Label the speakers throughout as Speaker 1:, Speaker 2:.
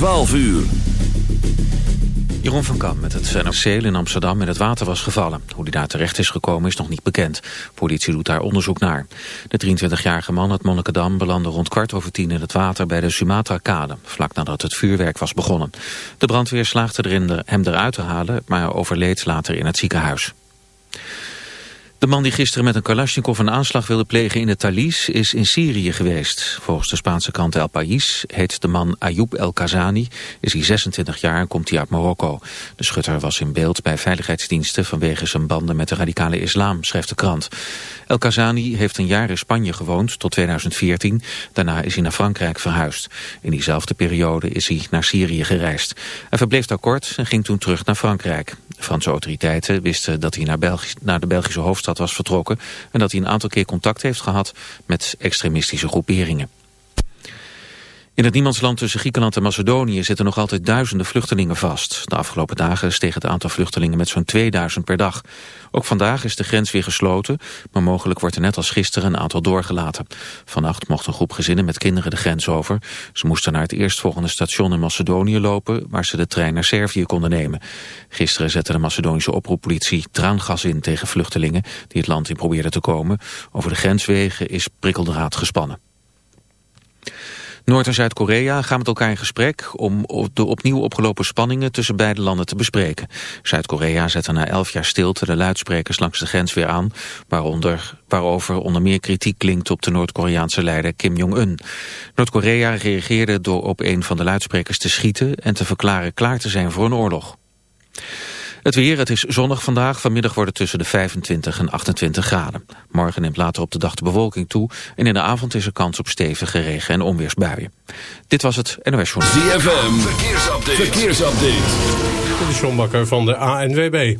Speaker 1: 12 uur.
Speaker 2: Jeroen van Kam met het NRC in Amsterdam in het water was gevallen. Hoe die daar terecht is gekomen is nog niet bekend. Politie doet daar onderzoek naar. De 23-jarige man uit Monnikendam belandde rond kwart over tien in het water bij de Sumatra-kade, vlak nadat het vuurwerk was begonnen. De brandweer slaagde erin hem eruit te halen, maar overleed later in het ziekenhuis. De man die gisteren met een Kalashnikov een aanslag wilde plegen in de Thalys is in Syrië geweest. Volgens de Spaanse krant El País heet de man Ayoub El Kazani, is hij 26 jaar en komt hij uit Marokko. De schutter was in beeld bij veiligheidsdiensten vanwege zijn banden met de radicale islam, schrijft de krant. El Kazani heeft een jaar in Spanje gewoond tot 2014, daarna is hij naar Frankrijk verhuisd. In diezelfde periode is hij naar Syrië gereisd. Hij verbleef daar kort en ging toen terug naar Frankrijk. De Franse autoriteiten wisten dat hij naar, naar de Belgische hoofdstad was vertrokken en dat hij een aantal keer contact heeft gehad met extremistische groeperingen. In het niemandsland tussen Griekenland en Macedonië zitten nog altijd duizenden vluchtelingen vast. De afgelopen dagen steeg het aantal vluchtelingen met zo'n 2000 per dag. Ook vandaag is de grens weer gesloten, maar mogelijk wordt er net als gisteren een aantal doorgelaten. Vannacht mocht een groep gezinnen met kinderen de grens over. Ze moesten naar het eerstvolgende station in Macedonië lopen, waar ze de trein naar Servië konden nemen. Gisteren zette de Macedonische oproeppolitie traangas in tegen vluchtelingen die het land in probeerden te komen. Over de grenswegen is prikkeldraad gespannen. Noord- en Zuid-Korea gaan met elkaar in gesprek om de opnieuw opgelopen spanningen tussen beide landen te bespreken. Zuid-Korea zette na elf jaar stilte de luidsprekers langs de grens weer aan, waaronder, waarover onder meer kritiek klinkt op de Noord-Koreaanse leider Kim Jong-un. Noord-Korea reageerde door op een van de luidsprekers te schieten en te verklaren klaar te zijn voor een oorlog. Het weer, het is zonnig vandaag. Vanmiddag wordt het tussen de 25 en 28 graden. Morgen neemt later op de dag de bewolking toe. En in de avond is er kans op stevige regen- en onweersbuien. Dit was het NOS Journal.
Speaker 1: ZFM, verkeersupdate. verkeersupdate.
Speaker 3: De John Bakker van de ANWB.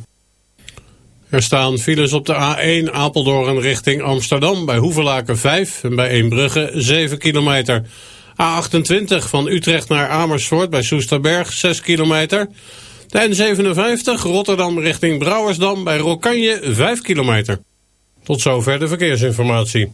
Speaker 3: Er staan files op de A1 Apeldoorn richting Amsterdam... bij Hoevelaken 5 en bij Eembrugge 7 kilometer... A28 van Utrecht naar Amersfoort bij Soesterberg 6 kilometer... De N57 Rotterdam richting Brouwersdam bij Rokanje 5 kilometer. Tot zover de verkeersinformatie.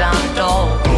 Speaker 4: Untold. I'm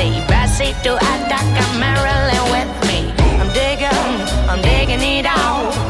Speaker 4: sea. Bessie to take a Marilyn with me. I'm digging, I'm digging it out.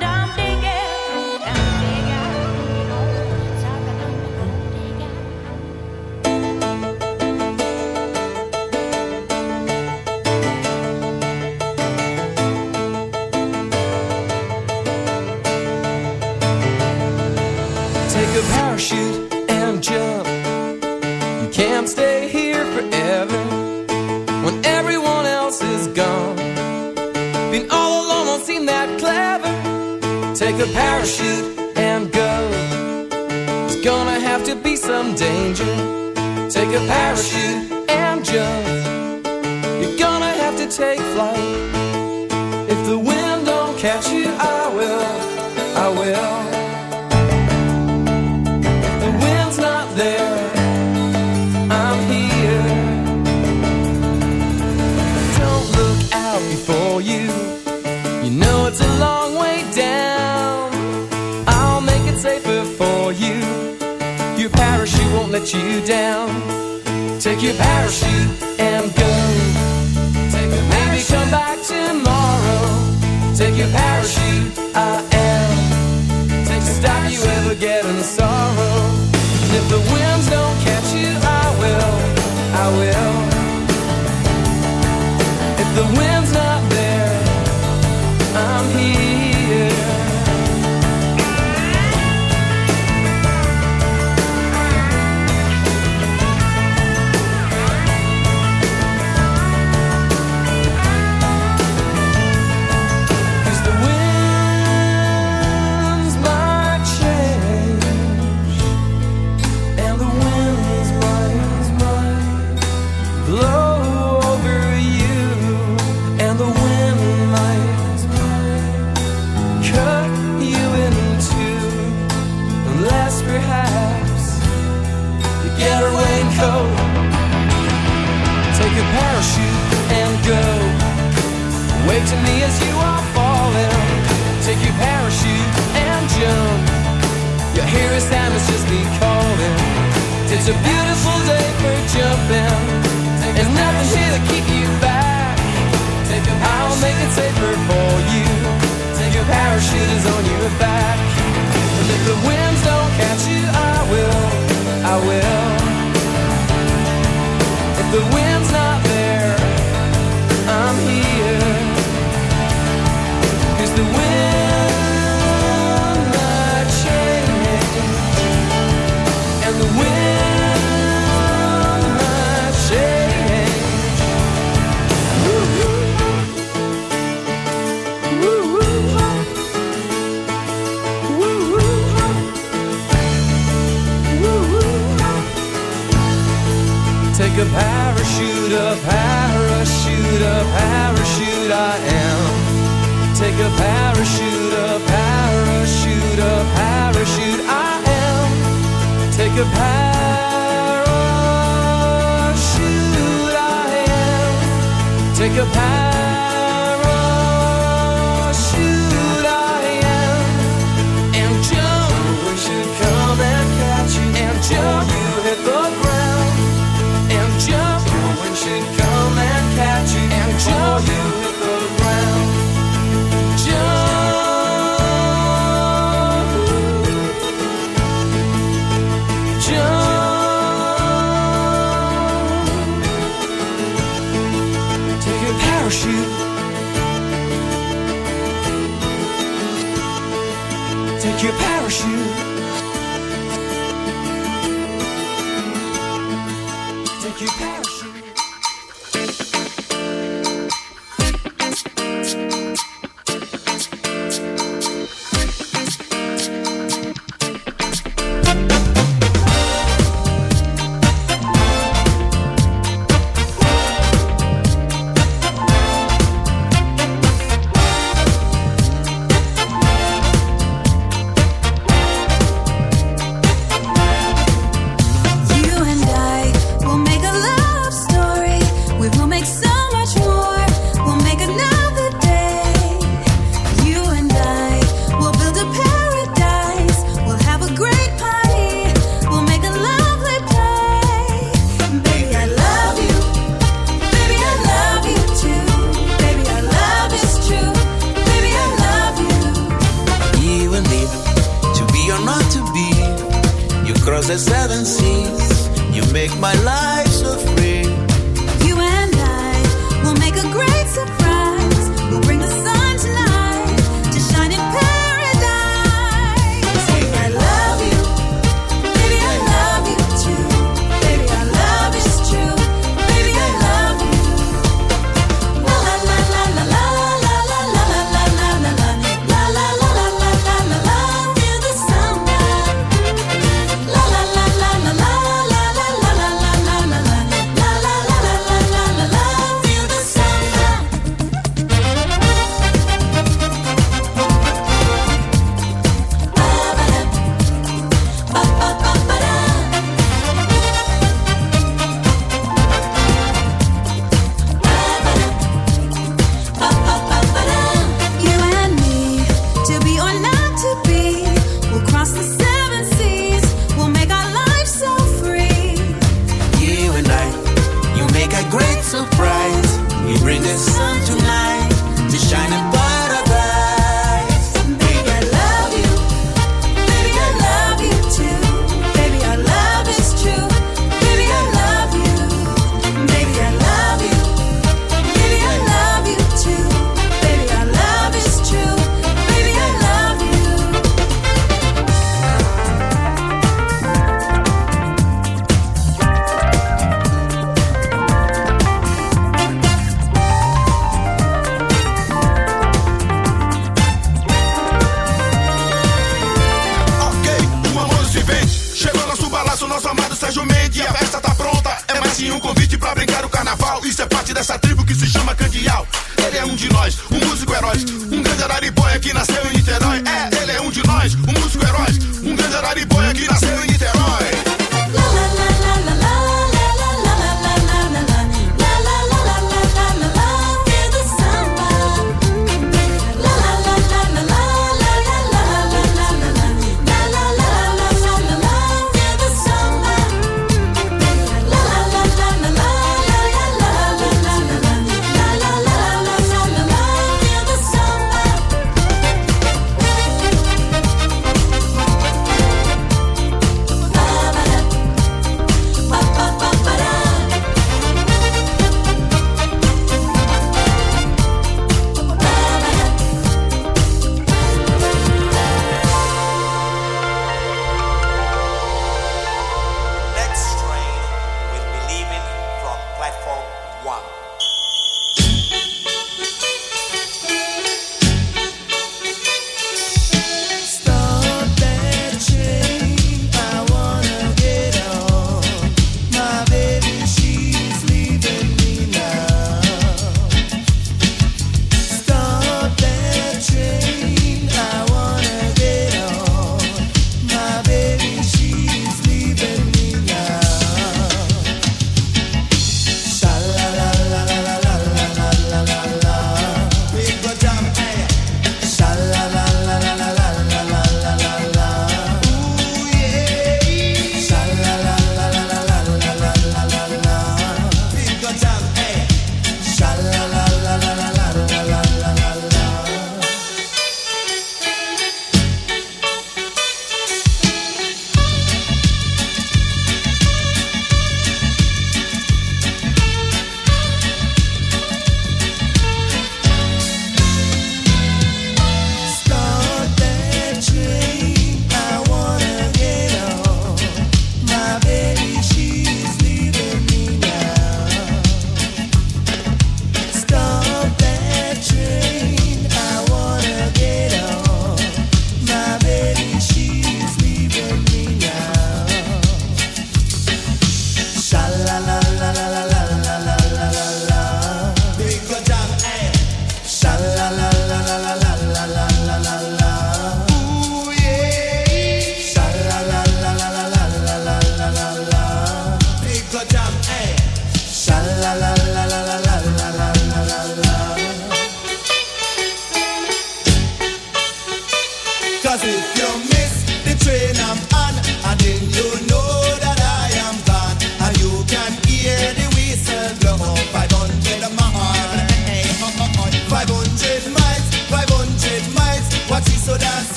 Speaker 5: danger. Take a parachute.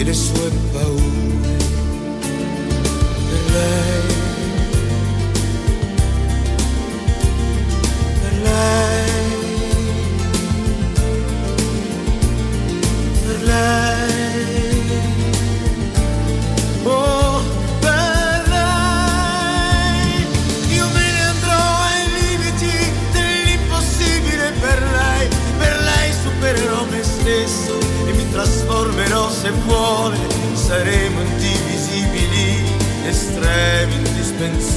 Speaker 6: It är sveppa ord Belay Belay Belay Oh.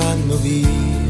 Speaker 6: vanno via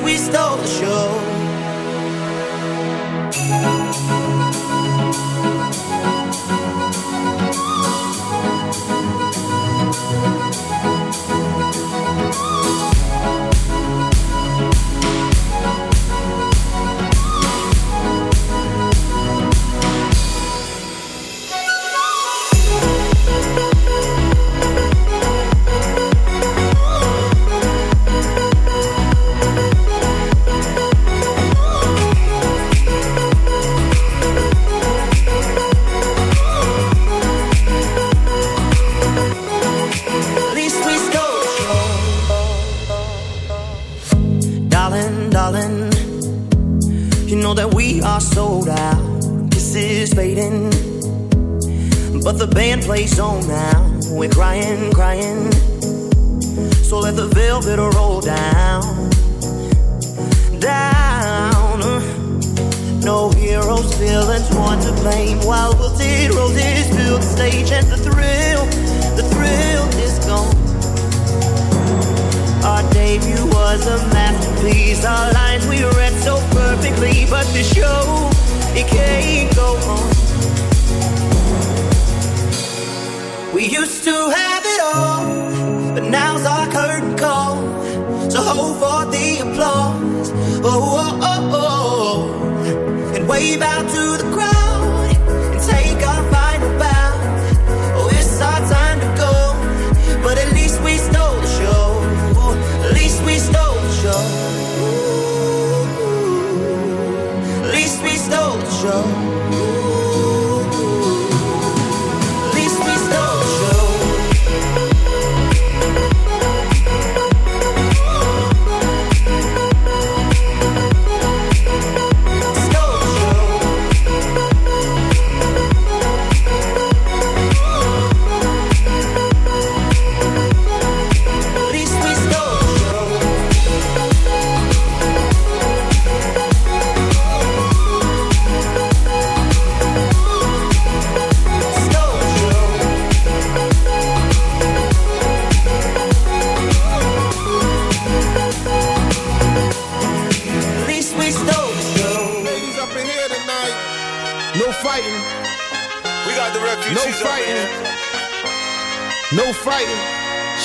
Speaker 7: we stole the show.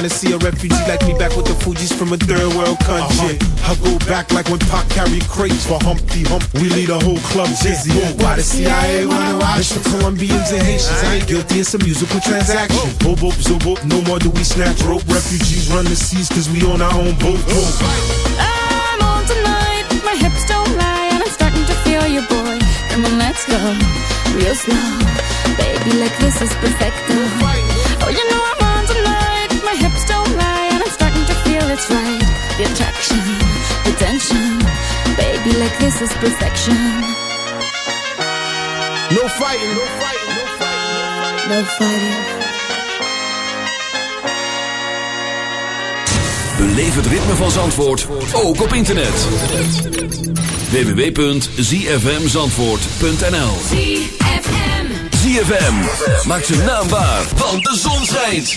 Speaker 8: Am in fantasy. A refugee like me back with the Fuji's from a third world country. I go back like when Pac carried crates for Humpty Hump. We lead a whole club dizzy. Oh, why the CIA wanna watch the Colombians and Haitians? I ain't guilty, it's a musical transaction. Boop, boop, zoop, boop, no more do we snatch rope. Refugees run the seas cause we own our own boat. boat.
Speaker 9: I'm on tonight, my hips don't lie, and I'm starting to feel you, boy. Come on, let's go real slow, baby. Like this is perfect. Oh, you know it's right. The attraction, the tension, baby. Like this is perfection.
Speaker 10: No fighting, no fighting, no fighting.
Speaker 9: No fighting.
Speaker 1: Beleef het ritme van Zandvoort, ook op internet. www.zfmzandvoort.nl ZFM, maak zijn naam waar, want de zon schijnt.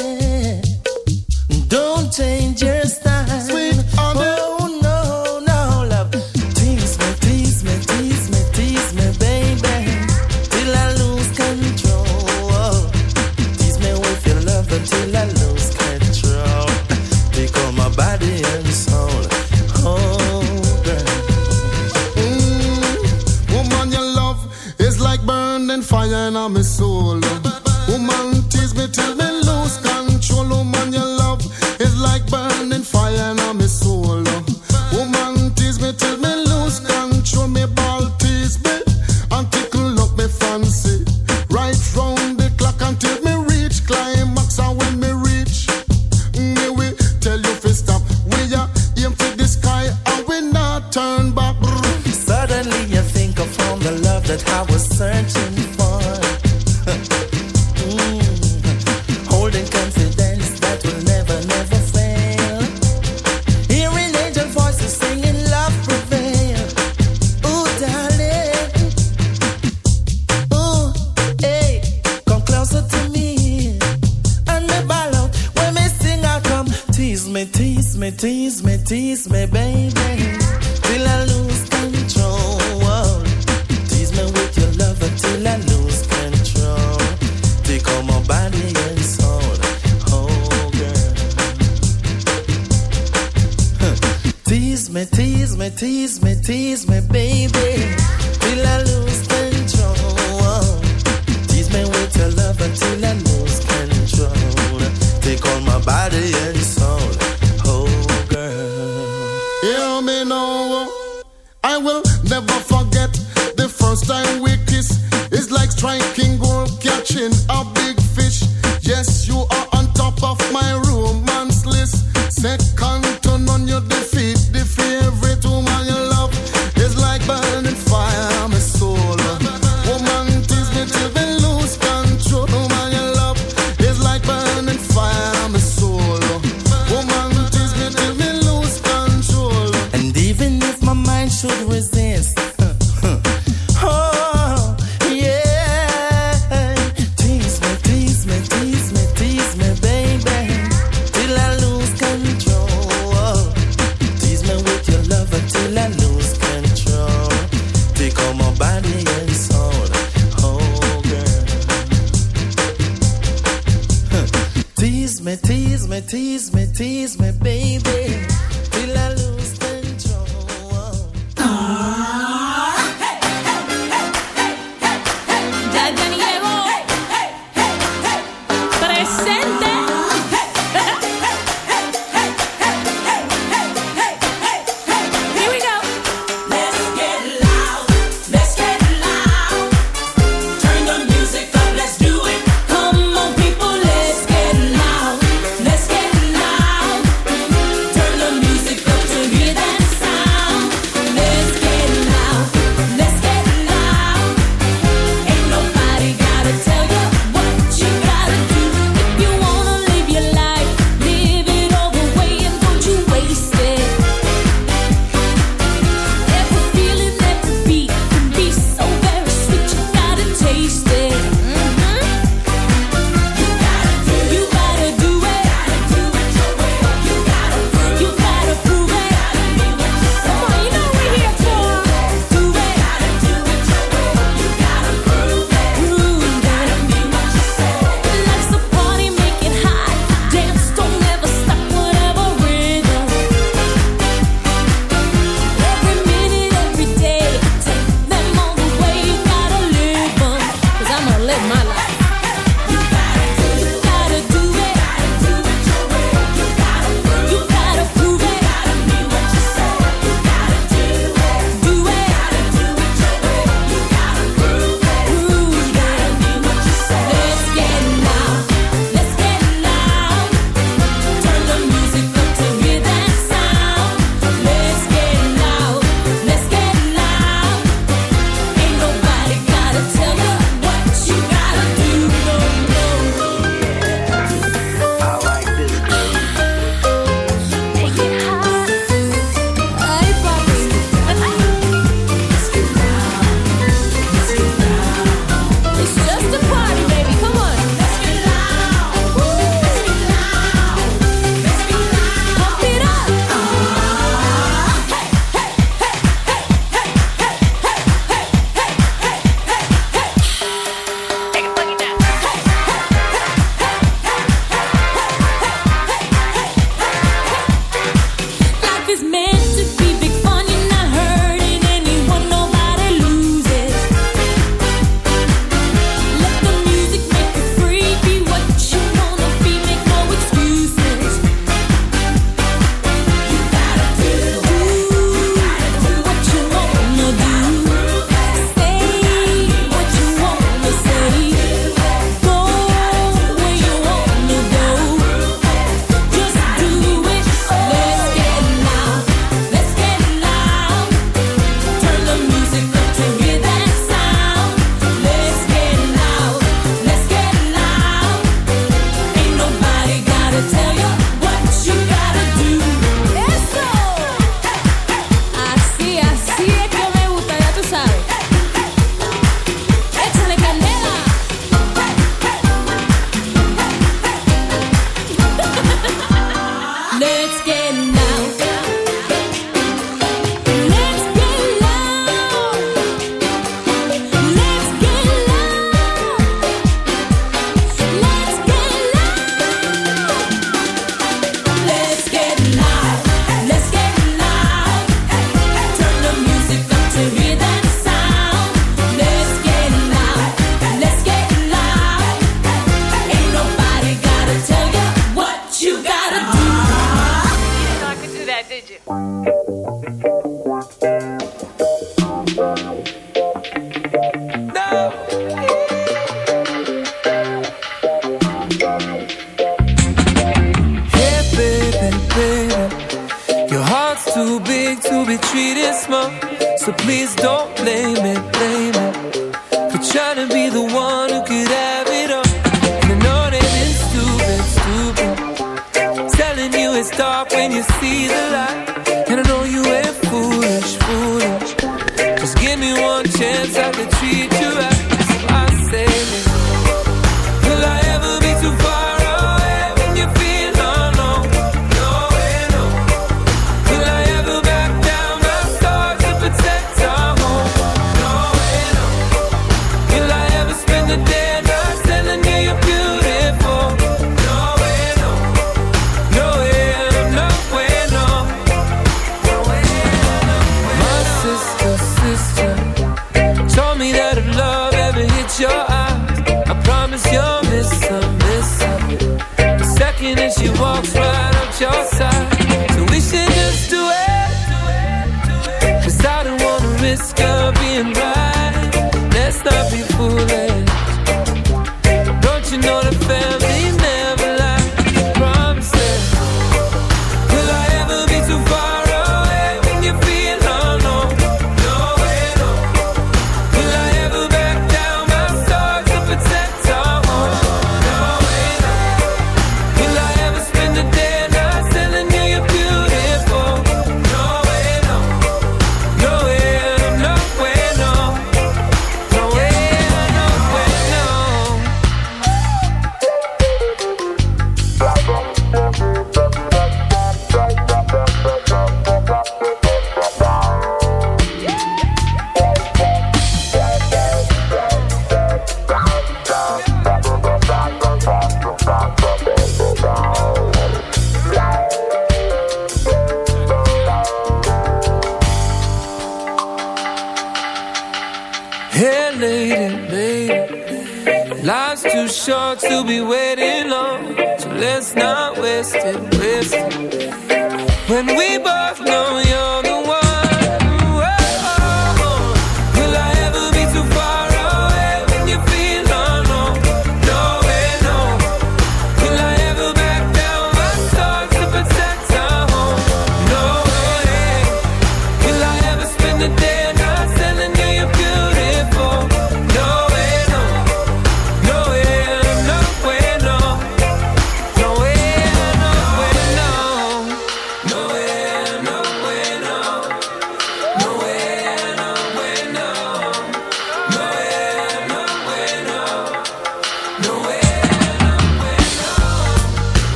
Speaker 11: Tease me,
Speaker 10: tease me, tease me, tease me,
Speaker 11: baby, till I lose control. Tease me with your love until I lose control. Take all my body and
Speaker 10: is meant to
Speaker 12: be. see the light? too short to be waiting long. So let's not waste it, waste it. When we both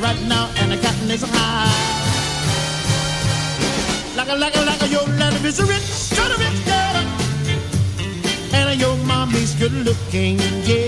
Speaker 13: money right now and the cotton is high. Like a, like a, like a, your lady is a rich, kind of rich girl. And your mommy's good looking, yeah.